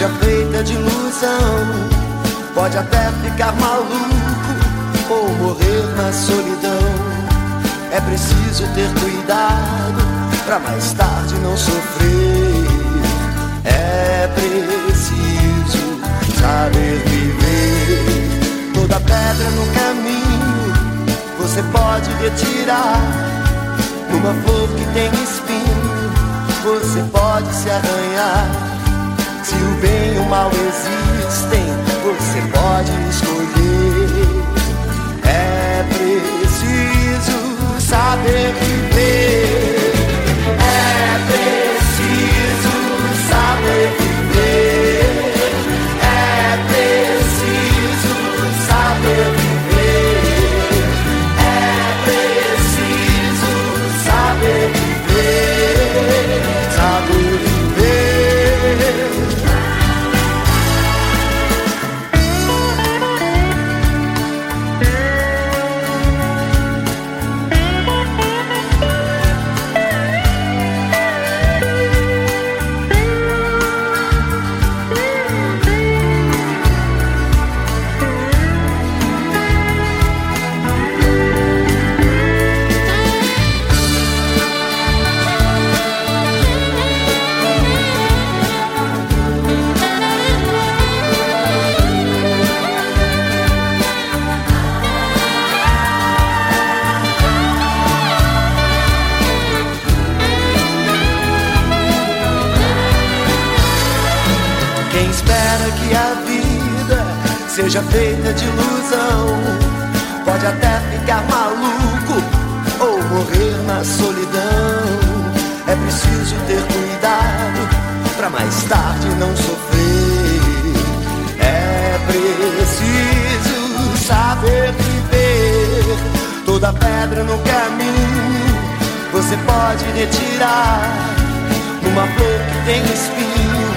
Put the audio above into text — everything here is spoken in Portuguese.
seja feita de ilusão. Pode até ficar maluco ou morrer na solidão. É preciso ter cuidado pra mais tarde não sofrer. É preciso saber viver. Toda pedra no caminho você pode retirar. Uma flor que tem espinho, você pode se arranhar. Se o bem e o mal existem, você pode escolher. Espera que a vida seja feita de ilusão pode até ficar maluco ou morrer na solidão. É preciso ter cuidado pra mais tarde não sofrer. É preciso saber viver. Toda pedra no caminho você pode retirar. Numa flor que tem espinho